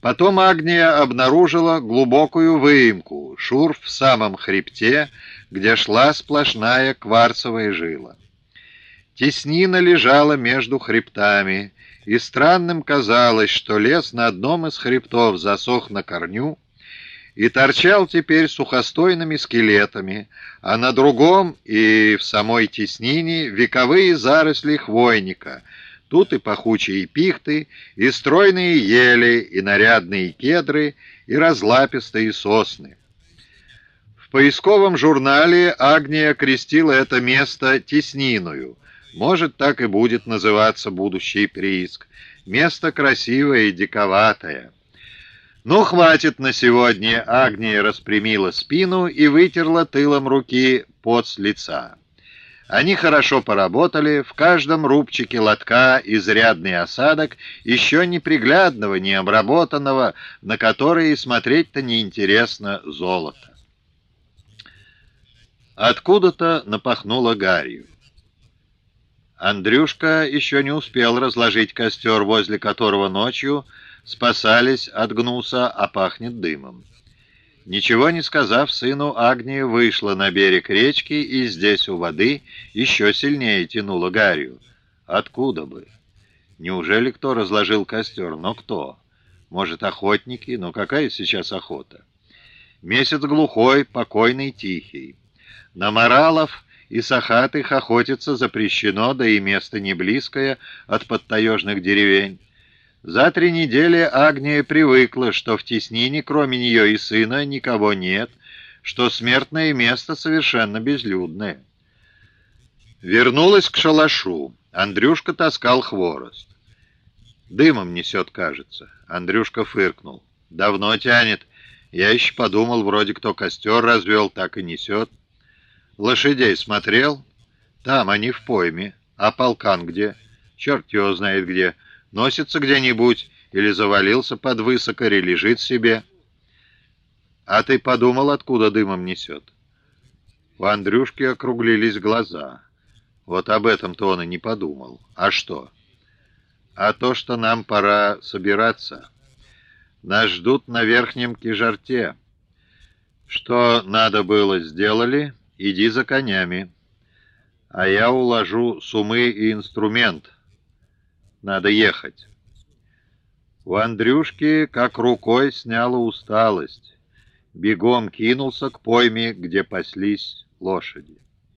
Потом Агния обнаружила глубокую выемку, шурф в самом хребте, где шла сплошная кварцевая жила. Теснина лежала между хребтами, и странным казалось, что лес на одном из хребтов засох на корню и торчал теперь сухостойными скелетами, а на другом и в самой теснине вековые заросли хвойника — Тут и пахучие пихты, и стройные ели, и нарядные кедры, и разлапистые сосны. В поисковом журнале Агния крестила это место Тесниную. Может, так и будет называться будущий прииск. Место красивое и диковатое. «Ну, хватит на сегодня!» Агния распрямила спину и вытерла тылом руки пот с лица. Они хорошо поработали, в каждом рубчике лотка изрядный осадок, еще неприглядного, не обработанного, на который смотреть-то неинтересно золото. Откуда-то напахнуло гарью. Андрюшка еще не успел разложить костер, возле которого ночью спасались от гнуса, а пахнет дымом. Ничего не сказав сыну, Агния вышла на берег речки и здесь у воды еще сильнее тянула гарью. Откуда бы? Неужели кто разложил костер? Но кто? Может, охотники? Но какая сейчас охота? Месяц глухой, покойный, тихий. На моралов и сахатых охотиться запрещено, да и место не близкое от подтаежных деревень. За три недели Агния привыкла, что в теснине, кроме нее и сына, никого нет, что смертное место совершенно безлюдное. Вернулась к шалашу. Андрюшка таскал хворост. Дымом несет, кажется. Андрюшка фыркнул. Давно тянет. Я еще подумал, вроде кто костер развел, так и несет. Лошадей смотрел? Там они в пойме. А полкан где? Черт его знает где. Носится где-нибудь или завалился под высокорь и лежит себе. А ты подумал, откуда дымом несет? У Андрюшки округлились глаза. Вот об этом-то он и не подумал. А что? А то, что нам пора собираться. Нас ждут на верхнем кижарте. Что надо было, сделали, иди за конями. А я уложу сумы и инструмент — надо ехать. У Андрюшки как рукой сняла усталость. Бегом кинулся к пойме, где паслись лошади.